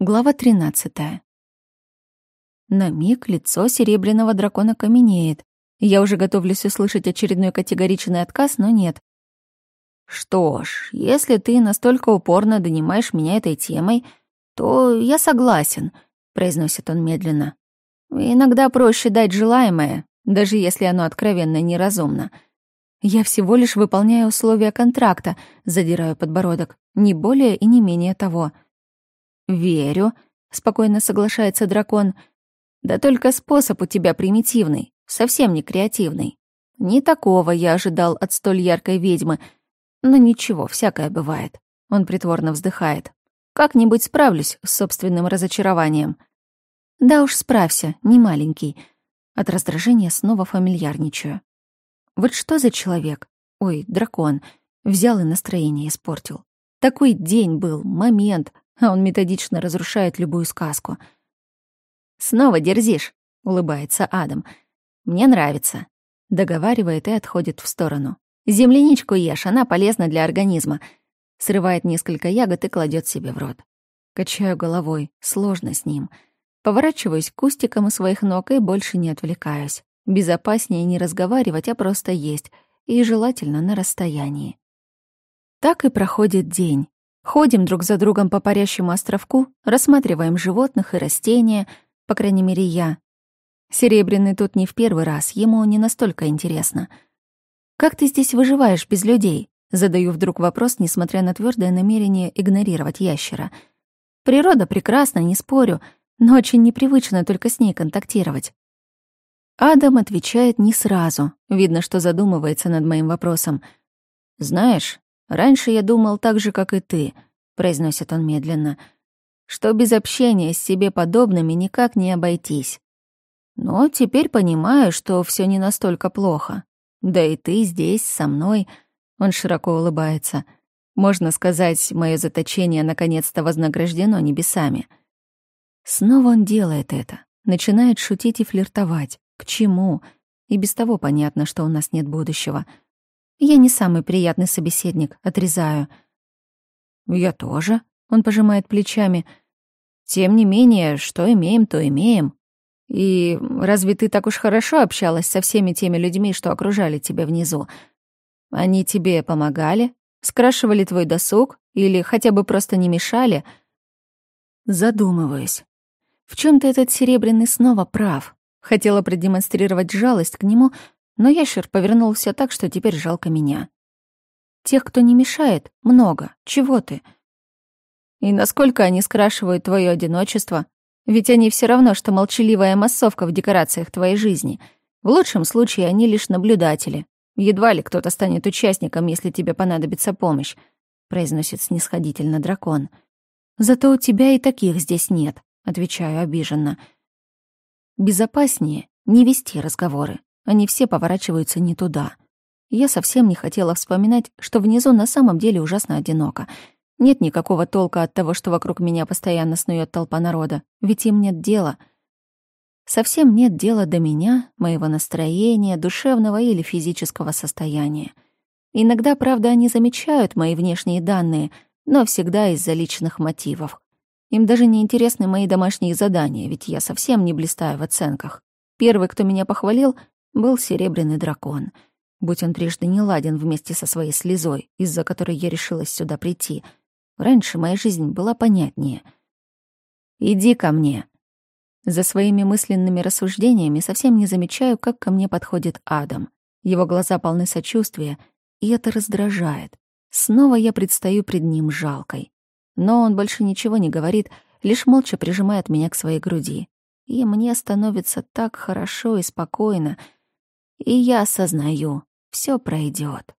Глава 13. На миг лицо серебряного дракона каменеет. Я уже готовлюсь услышать очередной категоричный отказ, но нет. «Что ж, если ты настолько упорно донимаешь меня этой темой, то я согласен», — произносит он медленно. «Иногда проще дать желаемое, даже если оно откровенно неразумно. Я всего лишь выполняю условия контракта, задираю подбородок, не более и не менее того». «Верю», — спокойно соглашается дракон. «Да только способ у тебя примитивный, совсем не креативный. Не такого я ожидал от столь яркой ведьмы. Но ничего, всякое бывает». Он притворно вздыхает. «Как-нибудь справлюсь с собственным разочарованием». «Да уж справься, не маленький». От раздражения снова фамильярничаю. Вот что за человек? Ой, дракон. Взял и настроение испортил. Такой день был, момент, а он методично разрушает любую сказку. «Снова дерзишь», — улыбается Адам. «Мне нравится», — договаривает и отходит в сторону. «Земляничку ешь, она полезна для организма». Срывает несколько ягод и кладет себе в рот. Качаю головой, сложно с ним. Поворачиваюсь к кустикам у своих ног и больше не отвлекаюсь. Безопаснее не разговаривать, а просто есть, и желательно на расстоянии. Так и проходит день. Ходим друг за другом по парящему островку, рассматриваем животных и растения, по крайней мере, я. Серебряный тут не в первый раз, ему не настолько интересно. «Как ты здесь выживаешь без людей?» Задаю вдруг вопрос, несмотря на твердое намерение игнорировать ящера. «Природа прекрасна, не спорю, но очень непривычно только с ней контактировать». Адам отвечает не сразу. Видно, что задумывается над моим вопросом. «Знаешь, Раньше я думал так же, как и ты, произносит он медленно, что без общения с себе подобными никак не обойтись. Но теперь понимаю, что все не настолько плохо. Да и ты здесь со мной. Он широко улыбается. Можно сказать, мое заточение наконец-то вознаграждено небесами. Снова он делает это, начинает шутить и флиртовать. К чему? И без того понятно, что у нас нет будущего — я не самый приятный собеседник, отрезаю. Я тоже, он пожимает плечами. Тем не менее, что имеем, то имеем. И разве ты так уж хорошо общалась со всеми теми людьми, что окружали тебя внизу? Они тебе помогали, скрашивали твой досуг или хотя бы просто не мешали? Задумываюсь. В чем то этот серебряный снова прав. Хотела продемонстрировать жалость к нему, но ящер повернулся так, что теперь жалко меня. Тех, кто не мешает, много. Чего ты? И насколько они скрашивают твое одиночество? Ведь они все равно, что молчаливая массовка в декорациях твоей жизни. В лучшем случае они лишь наблюдатели. Едва ли кто-то станет участником, если тебе понадобится помощь, произносит снисходительно дракон. Зато у тебя и таких здесь нет, отвечаю обиженно. Безопаснее не вести разговоры. Они все поворачиваются не туда. Я совсем не хотела вспоминать, что внизу на самом деле ужасно одиноко. Нет никакого толка от того, что вокруг меня постоянно снует толпа народа, ведь им нет дела. Совсем нет дела до меня, моего настроения, душевного или физического состояния. Иногда, правда, они замечают мои внешние данные, но всегда из-за личных мотивов. Им даже не интересны мои домашние задания, ведь я совсем не блистаю в оценках. Первый, кто меня похвалил, был серебряный дракон. Будь он трижды не ладен вместе со своей слезой, из-за которой я решилась сюда прийти. Раньше моя жизнь была понятнее. «Иди ко мне». За своими мысленными рассуждениями совсем не замечаю, как ко мне подходит Адам. Его глаза полны сочувствия, и это раздражает. Снова я предстаю пред ним жалкой. Но он больше ничего не говорит, лишь молча прижимает меня к своей груди. И мне становится так хорошо и спокойно — и я осознаю, все пройдет.